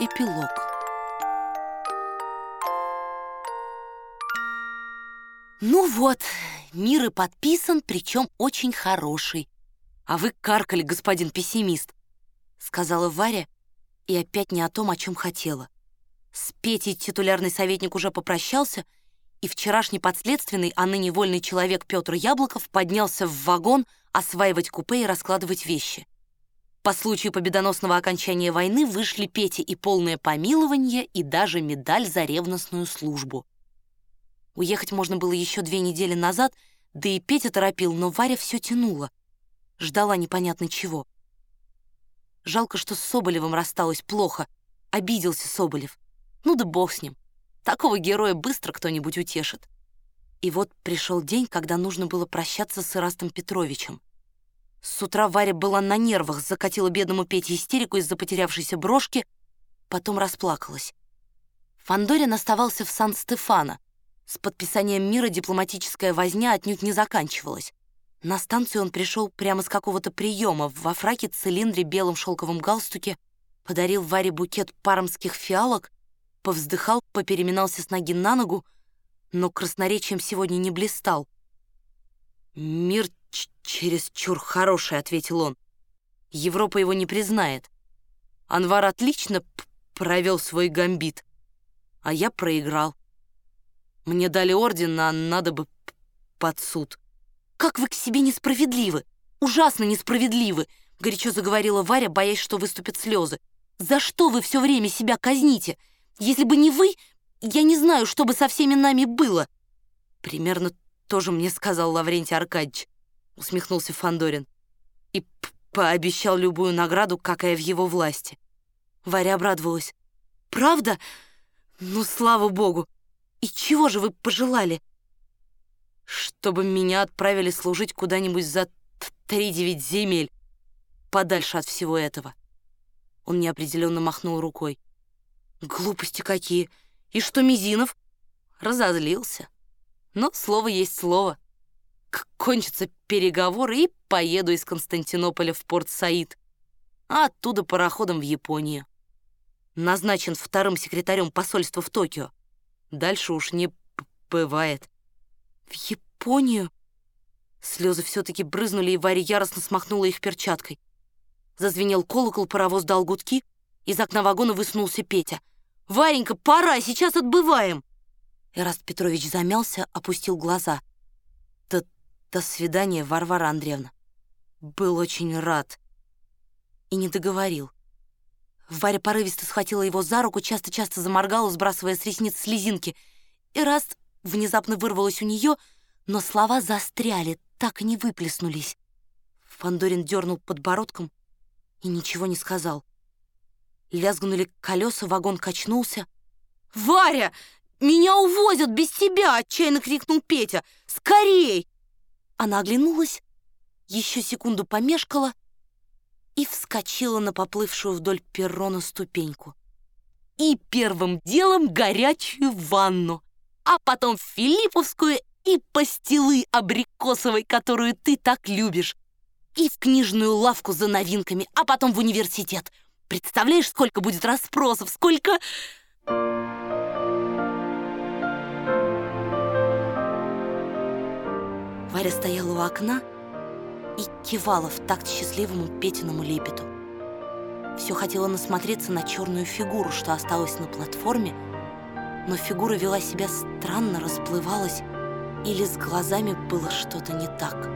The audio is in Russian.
Эпилог Ну вот, мир и подписан, причем очень хороший. А вы каркали, господин пессимист, сказала Варя, и опять не о том, о чем хотела. С Петей титулярный советник уже попрощался, и вчерашний подследственный, а ныне вольный человек Петр Яблоков поднялся в вагон осваивать купе и раскладывать вещи. По случаю победоносного окончания войны вышли Пете и полное помилование, и даже медаль за ревностную службу. Уехать можно было еще две недели назад, да и Петя торопил, но Варя все тянула. Ждала непонятно чего. Жалко, что с Соболевым рассталась плохо. Обиделся Соболев. Ну да бог с ним. Такого героя быстро кто-нибудь утешит. И вот пришел день, когда нужно было прощаться с Ирастом Петровичем. С утра Варя была на нервах, закатила бедному Пете истерику из-за потерявшейся брошки, потом расплакалась. Фандорин оставался в Сан-Стефано. С подписанием мира дипломатическая возня отнюдь не заканчивалась. На станцию он пришел прямо с какого-то приема, во фраке, цилиндре, белом шелковом галстуке, подарил Варе букет пармских фиалок, повздыхал, попереминался с ноги на ногу, но красноречием сегодня не блистал. «Мир через чур хороший», — ответил он. «Европа его не признает. Анвар отлично провел свой гамбит, а я проиграл. Мне дали орден, а надо бы под суд». «Как вы к себе несправедливы! Ужасно несправедливы!» — горячо заговорила Варя, боясь, что выступят слезы. «За что вы все время себя казните? Если бы не вы, я не знаю, что бы со всеми нами было». Примерно тоже мне сказал Лаврентий Аркадьевич, усмехнулся Фандорин. И пообещал любую награду, какая в его власти. Варя обрадовалась. «Правда? Ну, слава богу! И чего же вы пожелали?» «Чтобы меня отправили служить куда-нибудь за три-девять земель, подальше от всего этого». Он неопределенно махнул рукой. «Глупости какие! И что Мизинов?» Разозлился. Но слово есть слово. Кончатся переговоры и поеду из Константинополя в порт Саид, а оттуда пароходом в Японию. Назначен вторым секретарем посольства в Токио. Дальше уж не бывает. В Японию? Слезы все-таки брызнули, и Варя яростно смахнула их перчаткой. Зазвенел колокол, паровоз дал гудки, из окна вагона высунулся Петя. «Варенька, пора, сейчас отбываем!» Эраст Петрович замялся, опустил глаза. «До, свидания, Варвара Андреевна. Был очень рад». И не договорил. Варя порывисто схватила его за руку, часто-часто заморгала, сбрасывая с ресниц слезинки. Эраст внезапно вырвалось у нее, но слова застряли, так и не выплеснулись. Фандорин дернул подбородком и ничего не сказал. Лязгнули колеса, вагон качнулся. «Варя!» «Меня увозят без тебя!» — отчаянно крикнул Петя. «Скорей!» Она оглянулась, еще секунду помешкала и вскочила на поплывшую вдоль перрона ступеньку. И первым делом горячую ванну, а потом Филипповскую и пастилы абрикосовой, которую ты так любишь, и в книжную лавку за новинками, а потом в университет. Представляешь, сколько будет расспросов, сколько... Варя стояла у окна и кивала в такт счастливому Петиному лепету. Все хотела насмотреться на черную фигуру, что осталась на платформе, но фигура вела себя странно, расплывалась, или с глазами было что-то не так.